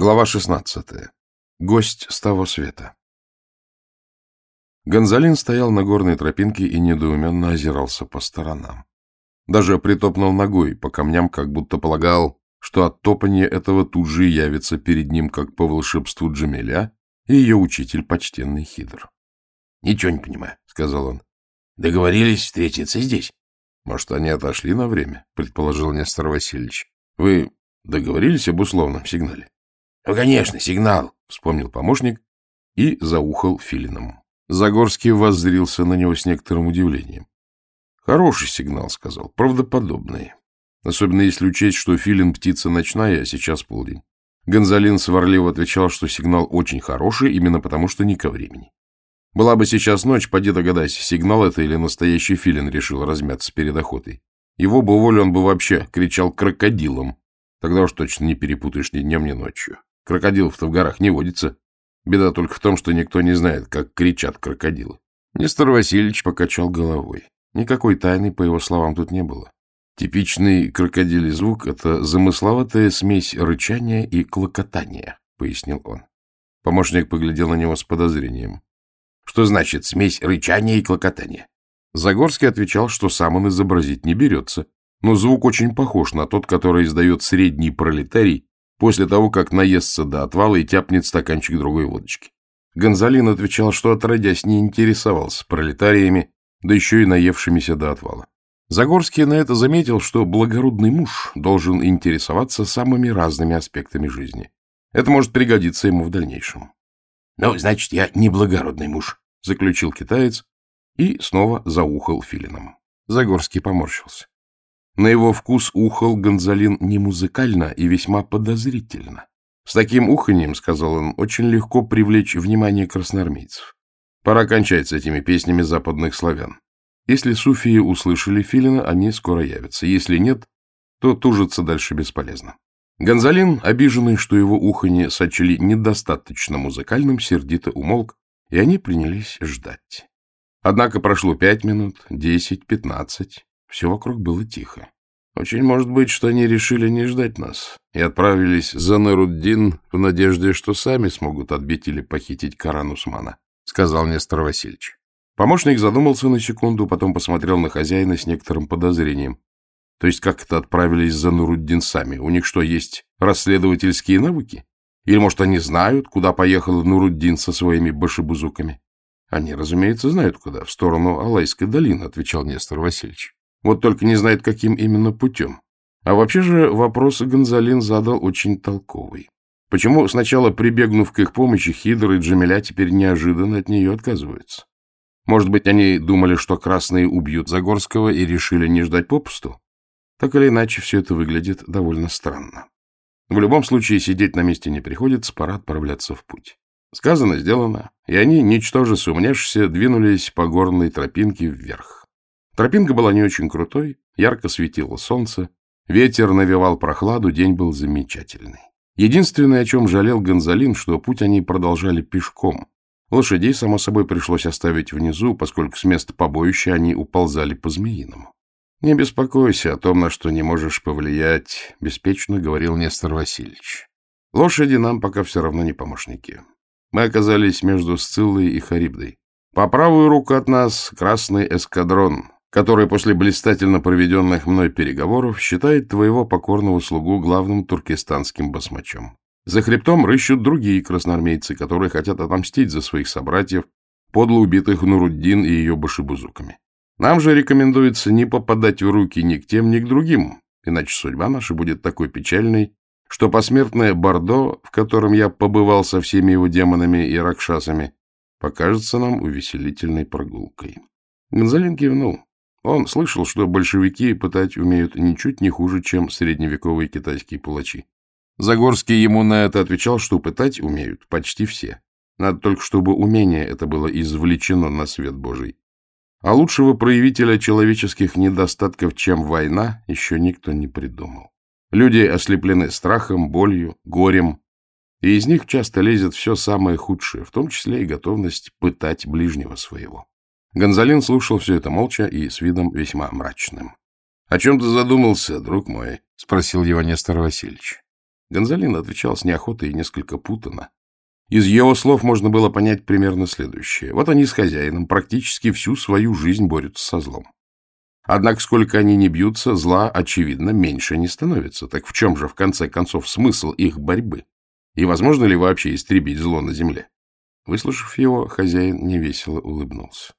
Глава 16. Гость с того света. Гонзалин стоял на горной тропинке и недоуменно озирался по сторонам. Даже притопнул ногой по камням, как будто полагал, что от топания этого тут же явится перед ним, как по волшебству Джамиля и ее учитель почтенный Хидр. — Ничего не понимаю, — сказал он. — Договорились встретиться здесь. — Может, они отошли на время, — предположил Нестор Васильевич. — Вы договорились об условном сигнале? Ну, конечно, сигнал, — вспомнил помощник и заухал филином. Загорский воззрился на него с некоторым удивлением. — Хороший сигнал, — сказал, — правдоподобный. Особенно если учесть, что филин — птица ночная, а сейчас полдень. Гонзалин сварливо отвечал, что сигнал очень хороший, именно потому что не ко времени. Была бы сейчас ночь, поди догадайся, сигнал это или настоящий филин решил размяться перед охотой. Его бы волю он бы вообще кричал крокодилом. Тогда уж точно не перепутаешь ни днем, ни ночью. Крокодилов-то в горах не водится. Беда только в том, что никто не знает, как кричат крокодилы. Нестор Васильевич покачал головой. Никакой тайны, по его словам, тут не было. Типичный крокодилий звук — это замысловатая смесь рычания и клокотания, — пояснил он. Помощник поглядел на него с подозрением. Что значит смесь рычания и клокотания? Загорский отвечал, что сам он изобразить не берется, но звук очень похож на тот, который издает средний пролетарий после того, как наестся до отвала и тяпнет стаканчик другой водочки. Гонзалин отвечал, что отродясь не интересовался пролетариями, да еще и наевшимися до отвала. Загорский на это заметил, что благородный муж должен интересоваться самыми разными аспектами жизни. Это может пригодиться ему в дальнейшем. — Ну, значит, я не благородный муж, — заключил китаец и снова заухал филином. Загорский поморщился. На его вкус ухал Гонзалин не музыкально и весьма подозрительно. С таким уханьем, — сказал он, — очень легко привлечь внимание красноармейцев. Пора кончать с этими песнями западных славян. Если суфии услышали Филина, они скоро явятся. Если нет, то тужиться дальше бесполезно. Гонзалин, обиженный, что его уханье сочли недостаточно музыкальным, сердито умолк, и они принялись ждать. Однако прошло пять минут, десять, пятнадцать. Все вокруг было тихо. Очень может быть, что они решили не ждать нас и отправились за Наруддин в надежде, что сами смогут отбить или похитить Каран Усмана, — сказал Нестор Васильевич. Помощник задумался на секунду, потом посмотрел на хозяина с некоторым подозрением. То есть как это отправились за Нуруддин сами? У них что, есть расследовательские навыки? Или, может, они знают, куда поехал Нуруддин со своими башебузуками? Они, разумеется, знают, куда. В сторону Алайской долины, — отвечал Нестор Васильевич. Вот только не знает, каким именно путем. А вообще же вопрос Гонзалин задал очень толковый. Почему сначала, прибегнув к их помощи, Хидр и Джамиля теперь неожиданно от нее отказываются? Может быть, они думали, что красные убьют Загорского и решили не ждать попусту? Так или иначе, все это выглядит довольно странно. В любом случае, сидеть на месте не приходится, пора отправляться в путь. Сказано, сделано, и они, ничтоже сумняшися, двинулись по горной тропинке вверх. Тропинка была не очень крутой, ярко светило солнце, ветер навевал прохладу, день был замечательный. Единственное, о чем жалел Гонзалин, что путь они продолжали пешком. Лошадей, само собой, пришлось оставить внизу, поскольку с места побоища они уползали по-змеиному. — Не беспокойся о том, на что не можешь повлиять, — беспечно говорил Нестор Васильевич. — Лошади нам пока все равно не помощники. Мы оказались между Сциллой и Харибдой. По правую руку от нас красный эскадрон, который после блистательно проведенных мной переговоров считает твоего покорного слугу главным туркестанским басмачом. За хребтом рыщут другие красноармейцы, которые хотят отомстить за своих собратьев, подло убитых Нуруддин и ее башибузуками. Нам же рекомендуется не попадать в руки ни к тем, ни к другим, иначе судьба наша будет такой печальной, что посмертное Бордо, в котором я побывал со всеми его демонами и ракшасами, покажется нам увеселительной прогулкой. Гонзалин кивнул. Он слышал, что большевики пытать умеют ничуть не хуже, чем средневековые китайские палачи. Загорский ему на это отвечал, что пытать умеют почти все. Надо только, чтобы умение это было извлечено на свет Божий. А лучшего проявителя человеческих недостатков, чем война, еще никто не придумал. Люди ослеплены страхом, болью, горем, и из них часто лезет все самое худшее, в том числе и готовность пытать ближнего своего. Гонзалин слушал все это молча и с видом весьма мрачным. — О чем ты задумался, друг мой? — спросил его Нестор Васильевич. Гонзалин отвечал с неохотой и несколько путано. Из его слов можно было понять примерно следующее. Вот они с хозяином практически всю свою жизнь борются со злом. Однако, сколько они не бьются, зла, очевидно, меньше не становится. Так в чем же, в конце концов, смысл их борьбы? И возможно ли вообще истребить зло на земле? Выслушав его, хозяин невесело улыбнулся.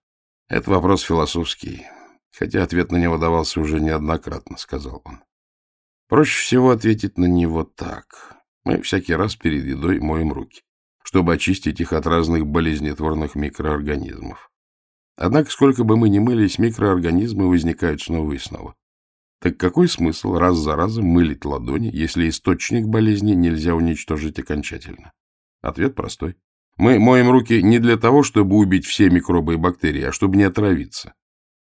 Это вопрос философский, хотя ответ на него давался уже неоднократно, сказал он. Проще всего ответить на него так. Мы всякий раз перед едой моем руки чтобы очистить их от разных болезнетворных микроорганизмов. Однако, сколько бы мы ни мылись, микроорганизмы возникают снова и снова. Так какой смысл раз за разом мылить ладони, если источник болезни нельзя уничтожить окончательно? Ответ простой. Мы моем руки не для того, чтобы убить все микробы и бактерии, а чтобы не отравиться.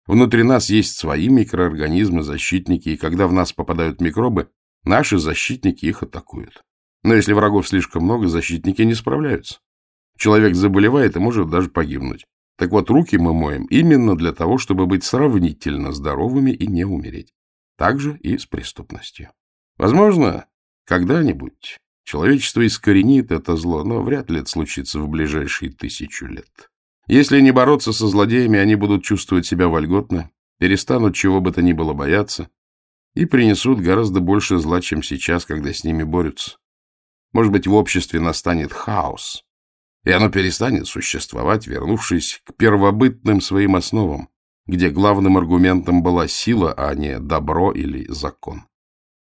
Внутри нас есть свои микроорганизмы, защитники, и когда в нас попадают микробы, наши защитники их атакуют. Но если врагов слишком много, защитники не справляются. Человек заболевает и может даже погибнуть. Так вот, руки мы моем именно для того, чтобы быть сравнительно здоровыми и не умереть. Так же и с преступностью. Возможно, когда-нибудь человечество искоренит это зло, но вряд ли это случится в ближайшие тысячу лет. Если не бороться со злодеями, они будут чувствовать себя вольготно, перестанут чего бы то ни было бояться и принесут гораздо больше зла, чем сейчас, когда с ними борются. Может быть, в обществе настанет хаос, и оно перестанет существовать, вернувшись к первобытным своим основам, где главным аргументом была сила, а не добро или закон.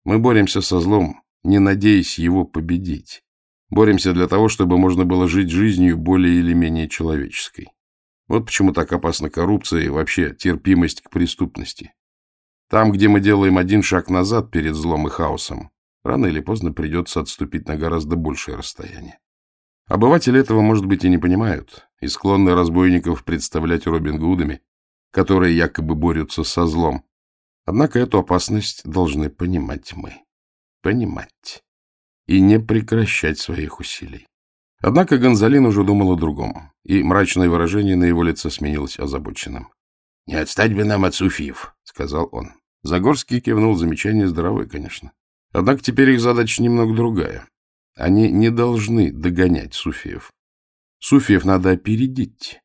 Мы боремся со злом, не надеясь его победить. Боремся для того, чтобы можно было жить жизнью более или менее человеческой. Вот почему так опасна коррупция и вообще терпимость к преступности. Там, где мы делаем один шаг назад перед злом и хаосом, рано или поздно придется отступить на гораздо большее расстояние. Обыватели этого, может быть, и не понимают, и склонны разбойников представлять Робин Гудами, которые якобы борются со злом. Однако эту опасность должны понимать мы. Понимать. И не прекращать своих усилий. Однако Гонзалин уже думал о другом, и мрачное выражение на его лице сменилось озабоченным. — Не отстать бы нам от суфиев, — сказал он. Загорский кивнул, замечание здоровое, конечно. Однако теперь их задача немного другая. Они не должны догонять суфиев. Суфиев надо опередить.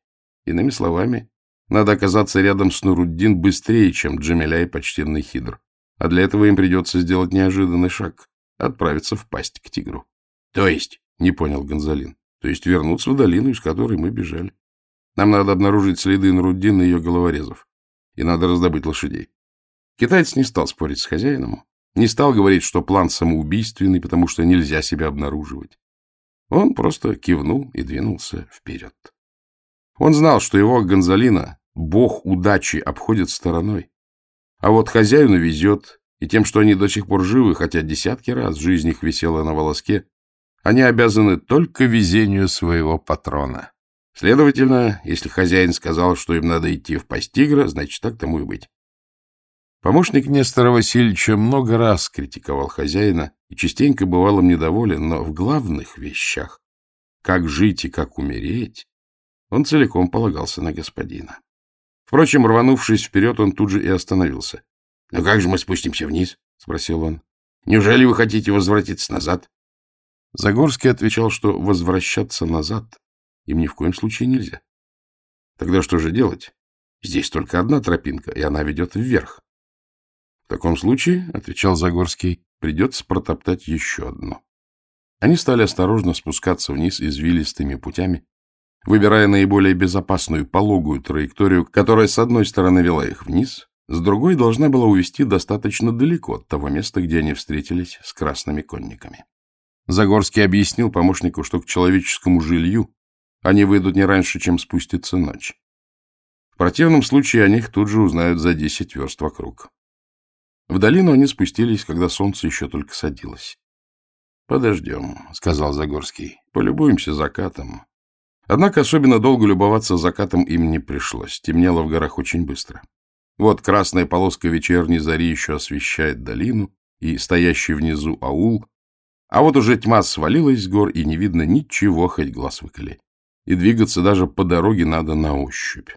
Иными словами, надо оказаться рядом с Нуруддин быстрее, чем Джамиля и почтенный Хидр. А для этого им придется сделать неожиданный шаг — отправиться в пасть к тигру. — То есть? — не понял Гонзалин. — То есть вернуться в долину, из которой мы бежали. Нам надо обнаружить следы Нуруддина и ее головорезов. И надо раздобыть лошадей. Китаец не стал спорить с хозяином. Не стал говорить, что план самоубийственный, потому что нельзя себя обнаруживать. Он просто кивнул и двинулся вперед. Он знал, что его Гонзалина, бог удачи, обходит стороной. А вот хозяину везет, и тем, что они до сих пор живы, хотя десятки раз жизнь их висела на волоске, они обязаны только везению своего патрона. Следовательно, если хозяин сказал, что им надо идти в пасть тигра, значит, так тому и быть. Помощник Нестора Васильевича много раз критиковал хозяина и частенько бывал им недоволен, но в главных вещах, как жить и как умереть, он целиком полагался на господина. Впрочем, рванувшись вперед, он тут же и остановился. — Ну как же мы спустимся вниз? — спросил он. — Неужели вы хотите возвратиться назад? Загорский отвечал, что возвращаться назад им ни в коем случае нельзя. Тогда что же делать? Здесь только одна тропинка, и она ведет вверх. В таком случае, — отвечал Загорский, — придется протоптать еще одно. Они стали осторожно спускаться вниз извилистыми путями, выбирая наиболее безопасную пологую траекторию, которая с одной стороны вела их вниз, с другой должна была увести достаточно далеко от того места, где они встретились с красными конниками. Загорский объяснил помощнику, что к человеческому жилью они выйдут не раньше, чем спустится ночь. В противном случае о них тут же узнают за десять верст вокруг. В долину они спустились, когда солнце еще только садилось. — Подождем, — сказал Загорский. — Полюбуемся закатом. Однако особенно долго любоваться закатом им не пришлось. Темнело в горах очень быстро. Вот красная полоска вечерней зари еще освещает долину и стоящий внизу аул, а вот уже тьма свалилась с гор, и не видно ничего, хоть глаз выколи. И двигаться даже по дороге надо на ощупь.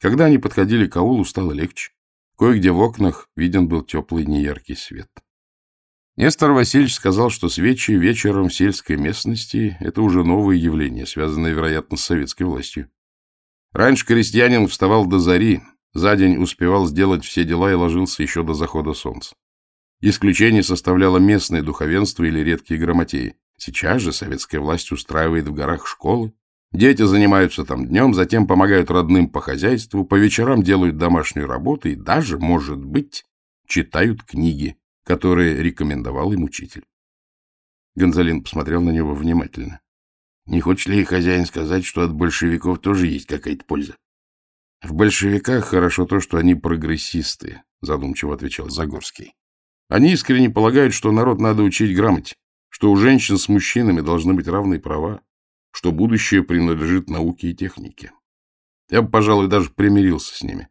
Когда они подходили к аулу, стало легче. Кое-где в окнах виден был теплый неяркий свет. Нестор Васильевич сказал, что свечи вечером в сельской местности — это уже новое явление, связанное, вероятно, с советской властью. Раньше крестьянин вставал до зари, за день успевал сделать все дела и ложился еще до захода солнца. Исключение составляло местное духовенство или редкие грамотеи. Сейчас же советская власть устраивает в горах школы. Дети занимаются там днем, затем помогают родным по хозяйству, по вечерам делают домашнюю работу и даже, может быть, читают книги, которые рекомендовал им учитель. Гонзалин посмотрел на него внимательно. Не хочет ли хозяин сказать, что от большевиков тоже есть какая-то польза? В большевиках хорошо то, что они прогрессисты, задумчиво отвечал Загорский. Они искренне полагают, что народ надо учить грамоте, что у женщин с мужчинами должны быть равные права, что будущее принадлежит науке и технике. Я бы, пожалуй, даже примирился с ними,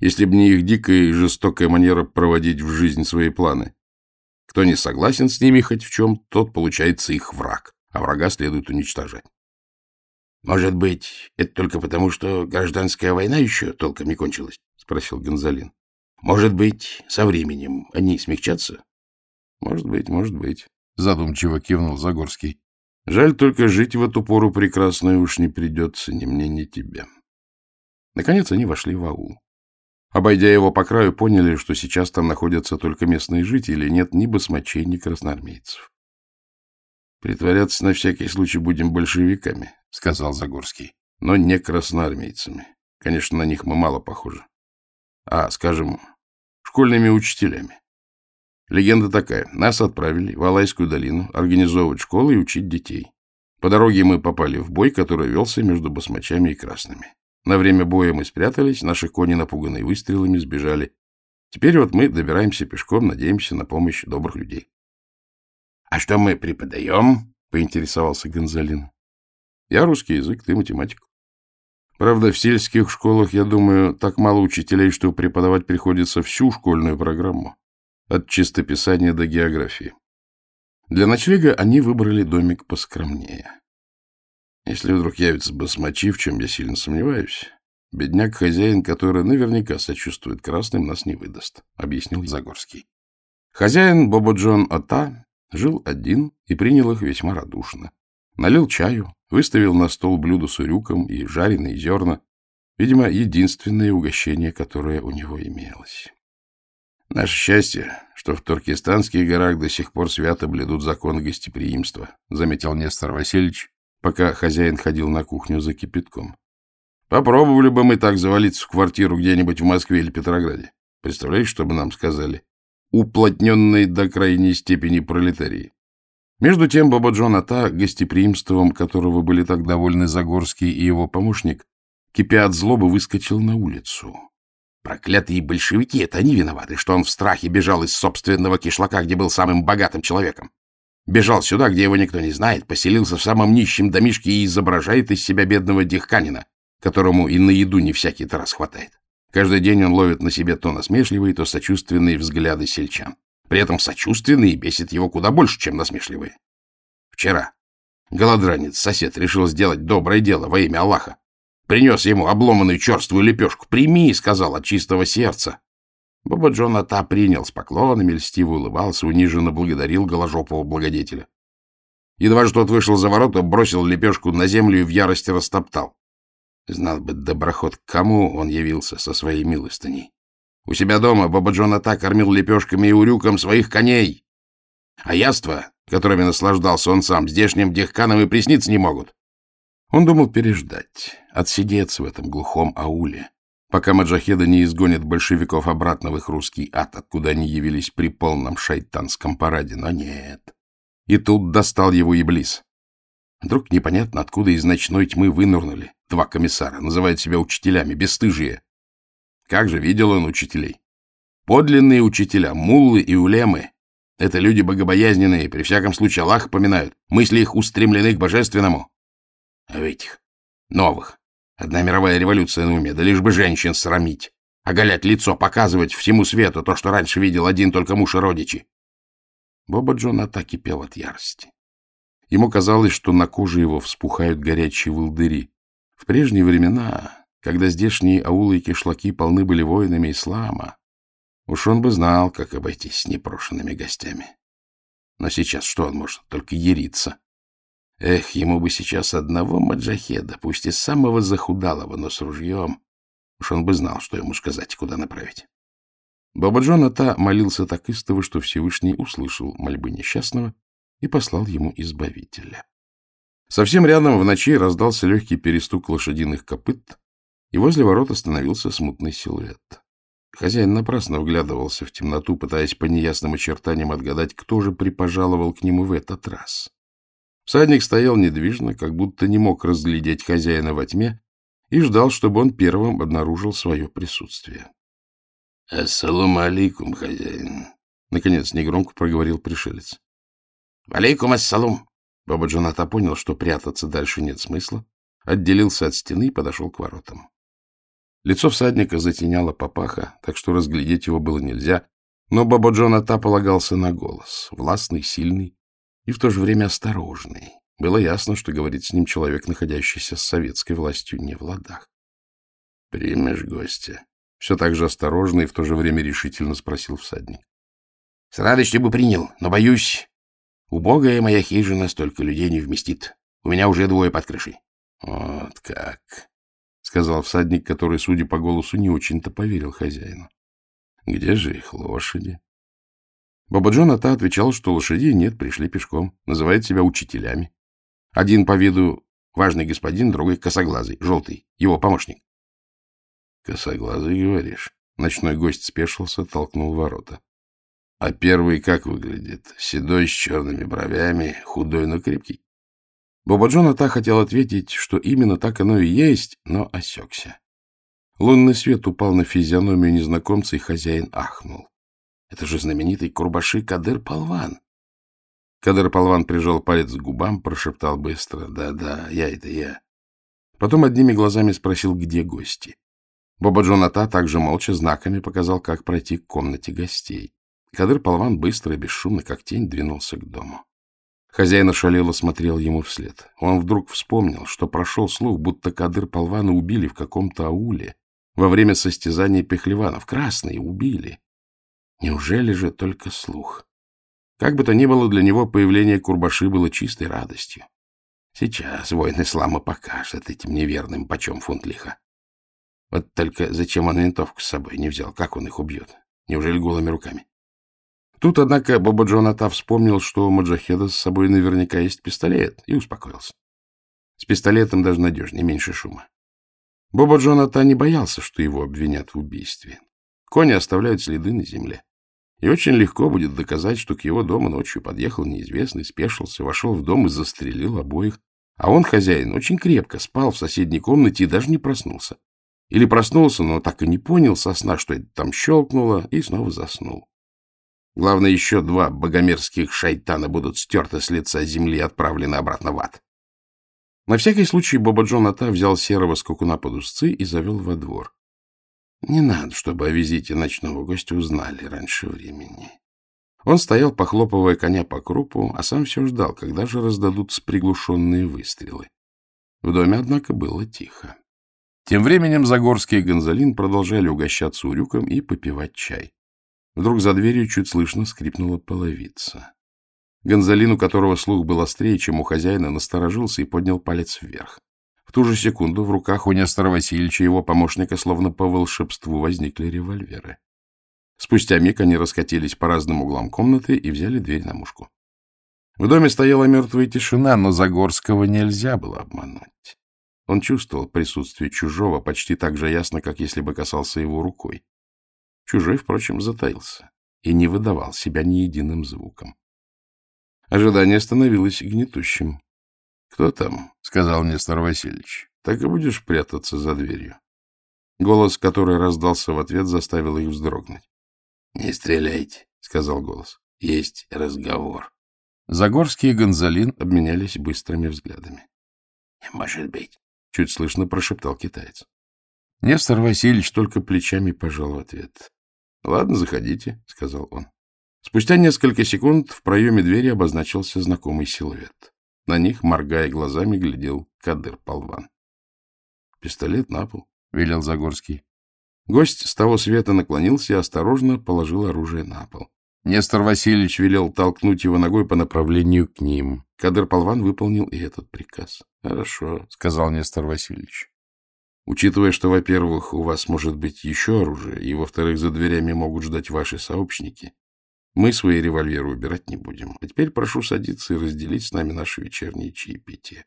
если бы не их дикая и жестокая манера проводить в жизнь свои планы. Кто не согласен с ними хоть в чем, тот получается их враг, а врага следует уничтожать. — Может быть, это только потому, что гражданская война еще толком не кончилась? — спросил Гонзалин. — Может быть, со временем они смягчатся? — Может быть, может быть, — задумчиво кивнул Загорский. — Жаль только жить в эту пору прекрасную уж не придется ни мне, ни тебе. Наконец они вошли в аул. Обойдя его по краю, поняли, что сейчас там находятся только местные жители, нет ни басмачей, ни красноармейцев. «Притворяться на всякий случай будем большевиками», — сказал Загорский, — «но не красноармейцами. Конечно, на них мы мало похожи. А, скажем, школьными учителями. Легенда такая. Нас отправили в Алайскую долину организовывать школы и учить детей. По дороге мы попали в бой, который велся между басмачами и красными. На время боя мы спрятались, наши кони, напуганные выстрелами, сбежали. Теперь вот мы добираемся пешком, надеемся на помощь добрых людей. — А что мы преподаем? — поинтересовался Гонзалин. — Я русский язык, ты математику. Правда, в сельских школах, я думаю, так мало учителей, что преподавать приходится всю школьную программу, от чистописания до географии. Для ночлега они выбрали домик поскромнее. Если вдруг явится басмачи, в чем я сильно сомневаюсь, бедняк-хозяин, который наверняка сочувствует красным, нас не выдаст, — объяснил Загорский. Хозяин Боба Джон Ота жил один и принял их весьма радушно. Налил чаю, выставил на стол блюдо с урюком и жареные зерна, видимо, единственное угощение, которое у него имелось. Наше счастье, что в Туркестанских горах до сих пор свято бледут законы гостеприимства, — заметил Нестор Васильевич, пока хозяин ходил на кухню за кипятком. Попробовали бы мы так завалиться в квартиру где-нибудь в Москве или Петрограде. Представляешь, что бы нам сказали? Уплотненные до крайней степени пролетарии. Между тем Баба Джон Ата, гостеприимством которого были так довольны Загорский и его помощник, кипя от злобы, выскочил на улицу. Проклятые большевики, это они виноваты, что он в страхе бежал из собственного кишлака, где был самым богатым человеком. Бежал сюда, где его никто не знает, поселился в самом нищем домишке и изображает из себя бедного дихканина, которому и на еду не всякий раз хватает. Каждый день он ловит на себе то насмешливые, то сочувственные взгляды сельчан. При этом сочувственные бесит его куда больше, чем насмешливые. Вчера голодранец, сосед, решил сделать доброе дело во имя Аллаха. Принес ему обломанную черствую лепешку. «Прими», — сказал от чистого сердца. Боба Джона та принял с поклонами, льстиво улыбался, униженно благодарил голожопого благодетеля. Едва же тот вышел за ворота, бросил лепешку на землю и в ярости растоптал. Знал бы доброход, к кому он явился со своей милостыней. У себя дома Боба Джона та кормил лепешками и урюком своих коней. А яства, которыми наслаждался он сам, здешним дехканам и присниться не могут. Он думал переждать, отсидеться в этом глухом ауле, пока маджахеды не изгонят большевиков обратно в их русский ад, откуда они явились при полном шайтанском параде. Но нет. И тут достал его Иблис. Вдруг непонятно, откуда из ночной тьмы вынырнули два комиссара, называют себя учителями, бесстыжие. Как же видел он учителей? Подлинные учителя, муллы и улемы. Это люди богобоязненные, при всяком случае Аллах поминают. Мысли их устремлены к божественному. А в этих новых Одна мировая революция на уме, да лишь бы женщин срамить, оголять лицо, показывать всему свету то, что раньше видел один только муж и родичи. Боба Джон Ата кипел от ярости. Ему казалось, что на коже его вспухают горячие волдыри. В прежние времена, когда здешние аулы и кишлаки полны были воинами ислама, уж он бы знал, как обойтись с непрошенными гостями. Но сейчас что он может? Только яриться. Эх, ему бы сейчас одного маджахеда, пусть и самого захудалого, но с ружьем. Уж он бы знал, что ему сказать и куда направить. Баба Джона та молился так истово, что Всевышний услышал мольбы несчастного и послал ему избавителя. Совсем рядом в ночи раздался легкий перестук лошадиных копыт, и возле ворот остановился смутный силуэт. Хозяин напрасно вглядывался в темноту, пытаясь по неясным очертаниям отгадать, кто же припожаловал к нему в этот раз. Всадник стоял недвижно, как будто не мог разглядеть хозяина во тьме, и ждал, чтобы он первым обнаружил свое присутствие. — Ассалам алейкум, хозяин! — наконец негромко проговорил пришелец. — Алейкум ассалам! Баба Джоната понял, что прятаться дальше нет смысла, отделился от стены и подошел к воротам. Лицо всадника затеняло папаха, так что разглядеть его было нельзя, но Баба Джоната полагался на голос, властный, сильный и в то же время осторожный. Было ясно, что говорит с ним человек, находящийся с советской властью не в ладах. — Примешь гостя? — все так же осторожно и в то же время решительно спросил всадник. — С радостью бы принял, но, боюсь, убогая моя хижина столько людей не вместит. У меня уже двое под крышей. — Вот как! — сказал всадник, который, судя по голосу, не очень-то поверил хозяину. — Где же их лошади? Баба Джоната отвечал, что лошадей нет, пришли пешком, называют себя учителями. Один по виду важный господин, другой косоглазый, желтый, его помощник. — Косоглазый, говоришь? Ночной гость спешился, толкнул ворота. — А первый как выглядит? Седой, с черными бровями, худой, но крепкий? Боба Джоната хотел ответить, что именно так оно и есть, но осекся. Лунный свет упал на физиономию незнакомца, и хозяин ахнул. Это же знаменитый Курбаши Кадыр Палван. Кадыр Палван прижал палец к губам, прошептал быстро «Да-да, я это я». Потом одними глазами спросил, где гости. Боба Джоната также молча знаками показал, как пройти к комнате гостей. Кадыр Палван быстро и бесшумно, как тень, двинулся к дому. Хозяин ошалело смотрел ему вслед. Он вдруг вспомнил, что прошел слух, будто Кадыр Палвана убили в каком-то ауле во время состязания пехлеванов. Красные убили. Неужели же только слух? Как бы то ни было, для него появление Курбаши было чистой радостью. Сейчас воин ислама покажет этим неверным, почем фунт лиха. Вот только зачем он винтовку с собой не взял? Как он их убьет? Неужели голыми руками? Тут, однако, Боба Джоната вспомнил, что у Маджахеда с собой наверняка есть пистолет, и успокоился. С пистолетом даже надежнее, меньше шума. Боба Джоната не боялся, что его обвинят в убийстве. Кони оставляют следы на земле. И очень легко будет доказать, что к его дому ночью подъехал неизвестный, спешился, вошел в дом и застрелил обоих. А он, хозяин, очень крепко спал в соседней комнате и даже не проснулся. Или проснулся, но так и не понял со сна, что это там щелкнуло, и снова заснул. Главное, еще два богомерзких шайтана будут стерты с лица земли и отправлены обратно в ад. На всякий случай Боба Джоната взял серого скакуна под узцы и завел во двор. Не надо, чтобы о визите ночного гостя узнали раньше времени. Он стоял, похлопывая коня по крупу, а сам все ждал, когда же раздадутся приглушенные выстрелы. В доме, однако, было тихо. Тем временем Загорский и Гонзалин продолжали угощаться урюком и попивать чай. Вдруг за дверью чуть слышно скрипнула половица. Гонзалин, у которого слух был острее, чем у хозяина, насторожился и поднял палец вверх. В ту же секунду в руках у Нестора Васильевича и его помощника словно по волшебству возникли револьверы. Спустя миг они раскатились по разным углам комнаты и взяли дверь на мушку. В доме стояла мертвая тишина, но Загорского нельзя было обмануть. Он чувствовал присутствие чужого почти так же ясно, как если бы касался его рукой. Чужой, впрочем, затаился и не выдавал себя ни единым звуком. Ожидание становилось гнетущим. — Кто там? — сказал Нестор Васильевич. — Так и будешь прятаться за дверью. Голос, который раздался в ответ, заставил их вздрогнуть. — Не стреляйте, — сказал голос. — Есть разговор. Загорский и Гонзалин обменялись быстрыми взглядами. — Не может быть, — чуть слышно прошептал китаец. Нестор Васильевич только плечами пожал в ответ. — Ладно, заходите, — сказал он. Спустя несколько секунд в проеме двери обозначился знакомый силуэт. На них, моргая глазами, глядел Кадыр Полван. — Пистолет на пол, — велел Загорский. Гость с того света наклонился и осторожно положил оружие на пол. Нестор Васильевич велел толкнуть его ногой по направлению к ним. Кадыр Полван выполнил и этот приказ. — Хорошо, — сказал Нестор Васильевич. Учитывая, что, во-первых, у вас может быть еще оружие, и, во-вторых, за дверями могут ждать ваши сообщники, мы свои револьверы убирать не будем. А теперь прошу садиться и разделить с нами наши вечерние чаепитие.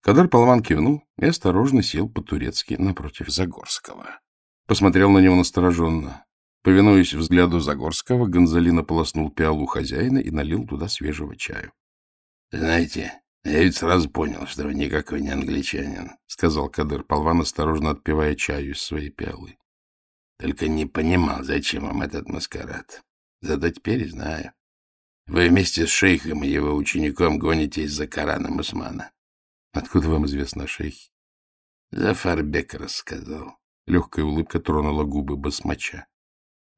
Кадар Полван кивнул и осторожно сел по-турецки напротив Загорского. Посмотрел на него настороженно. Повинуясь взгляду Загорского, Гонзалина полоснул пиалу хозяина и налил туда свежего чаю. — Знаете, я ведь сразу понял, что вы никакой не англичанин, — сказал Кадыр Полван, осторожно отпивая чаю из своей пиалы. — Только не понимал, зачем вам этот маскарад. Зато теперь знаю. Вы вместе с шейхом и его учеником гонитесь за Кораном Усмана. — Откуда вам известно о шейхе? — Зафарбек рассказал. Легкая улыбка тронула губы басмача.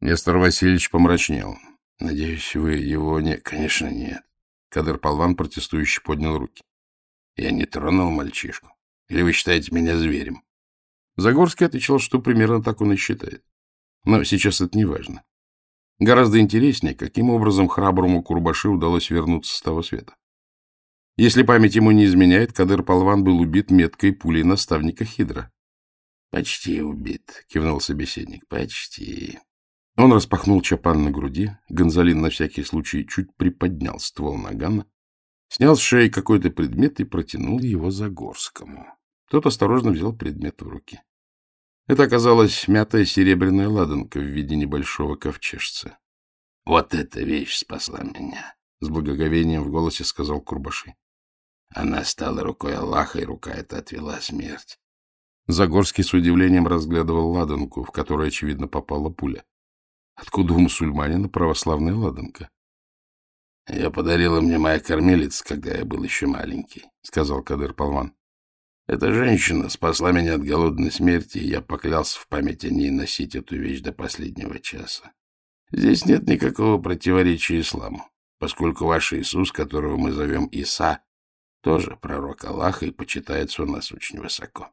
Нестор Васильевич помрачнел. — Надеюсь, вы его не... — Конечно, нет. Кадыр Полван протестующий поднял руки. — Я не тронул мальчишку. Или вы считаете меня зверем? Загорский отвечал, что примерно так он и считает. Но сейчас это не важно. Гораздо интереснее, каким образом храброму Курбаши удалось вернуться с того света. Если память ему не изменяет, Кадыр Полван был убит меткой пулей наставника Хидра. — Почти убит, — кивнул собеседник. — Почти. Он распахнул чапан на груди, Гонзалин на всякий случай чуть приподнял ствол нагана, снял с шеи какой-то предмет и протянул его Загорскому. Тот осторожно взял предмет в руки. Это оказалась мятая серебряная ладанка в виде небольшого ковчежца. — Вот эта вещь спасла меня, — с благоговением в голосе сказал Курбаши. Она стала рукой Аллаха, и рука эта отвела смерть. Загорский с удивлением разглядывал ладанку, в которой, очевидно, попала пуля. Откуда у мусульманина православная ладанка? — Ее подарила мне моя кормилица, когда я был еще маленький, — сказал Кадыр Полван. Эта женщина спасла меня от голодной смерти, и я поклялся в память о ней носить эту вещь до последнего часа. Здесь нет никакого противоречия исламу, поскольку ваш Иисус, которого мы зовем Иса, тоже пророк Аллаха и почитается у нас очень высоко.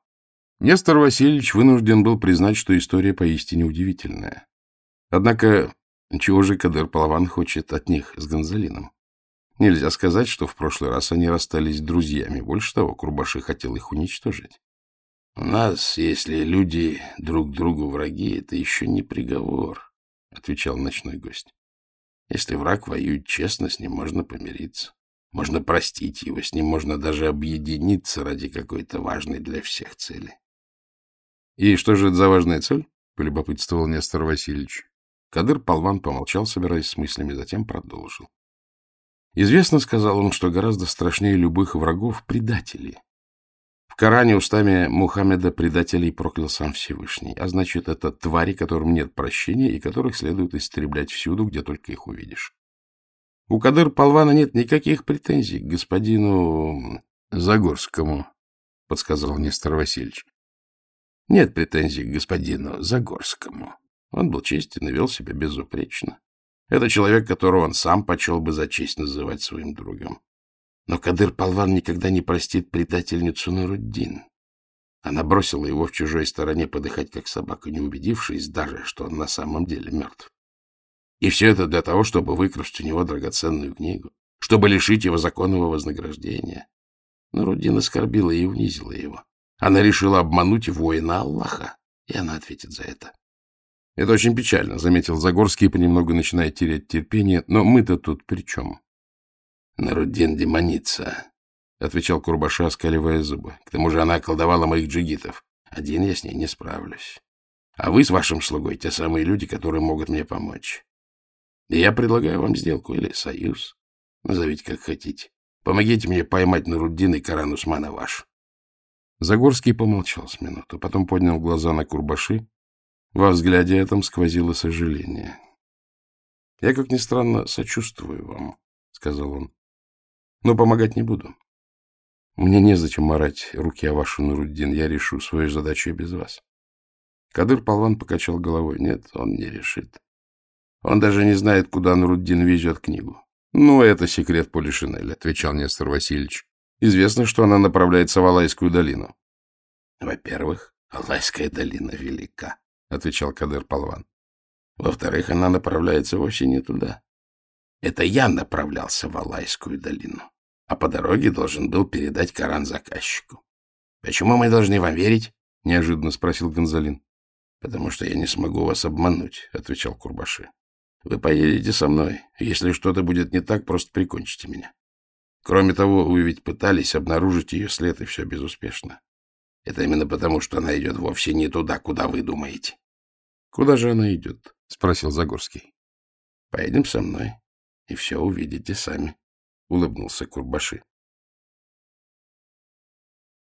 Нестор Васильевич вынужден был признать, что история поистине удивительная. Однако, чего же Кадыр Палаван хочет от них с Гонзалином? Нельзя сказать, что в прошлый раз они расстались друзьями. Больше того, Курбаши хотел их уничтожить. — У нас, если люди друг другу враги, это еще не приговор, — отвечал ночной гость. Если враг воюет честно, с ним можно помириться. Можно простить его, с ним можно даже объединиться ради какой-то важной для всех цели. — И что же это за важная цель? — полюбопытствовал Нестор Васильевич. Кадыр Полван помолчал, собираясь с мыслями, затем продолжил. Известно, сказал он, что гораздо страшнее любых врагов — предатели. В Коране устами Мухаммеда предателей проклял сам Всевышний, а значит, это твари, которым нет прощения и которых следует истреблять всюду, где только их увидишь. У Кадыр Полвана нет никаких претензий к господину Загорскому, — подсказал Нестор Васильевич. Нет претензий к господину Загорскому. Он был честен и вел себя безупречно. Это человек, которого он сам почел бы за честь называть своим другом. Но Кадыр Палван никогда не простит предательницу Нуруддин. Она бросила его в чужой стороне подыхать, как собака, не убедившись даже, что он на самом деле мертв. И все это для того, чтобы выкрасть у него драгоценную книгу, чтобы лишить его законного вознаграждения. Нуруддин оскорбила и унизила его. Она решила обмануть воина Аллаха, и она ответит за это. — Это очень печально, — заметил Загорский, понемногу начиная терять терпение. — Но мы-то тут при чем? — Нарудин демоница, — отвечал Курбаша, оскаливая зубы. — К тому же она колдовала моих джигитов. Один я с ней не справлюсь. А вы с вашим слугой те самые люди, которые могут мне помочь. И я предлагаю вам сделку или союз. Назовите, как хотите. Помогите мне поймать Наруддин и Каран Усмана ваш. Загорский помолчал с минуту, потом поднял глаза на Курбаши во взгляде этом сквозило сожаление. — Я, как ни странно, сочувствую вам, — сказал он. — Но помогать не буду. Мне незачем морать руки о вашу Нуруддин. Я решу свою задачу и без вас. Кадыр Полван покачал головой. Нет, он не решит. Он даже не знает, куда Нуруддин везет книгу. — Ну, это секрет Полишинеля, — отвечал Нестор Васильевич. — Известно, что она направляется в Алайскую долину. — Во-первых, Алайская долина велика, — отвечал Кадыр Полван. Во-вторых, она направляется вовсе не туда. Это я направлялся в Алайскую долину, а по дороге должен был передать Коран заказчику. Почему мы должны вам верить? — неожиданно спросил Гонзалин. — Потому что я не смогу вас обмануть, — отвечал Курбаши. — Вы поедете со мной. Если что-то будет не так, просто прикончите меня. Кроме того, вы ведь пытались обнаружить ее след, и все безуспешно. Это именно потому, что она идет вовсе не туда, куда вы думаете. — Куда же она идет? — спросил Загорский. — Поедем со мной, и все увидите сами, — улыбнулся Курбаши.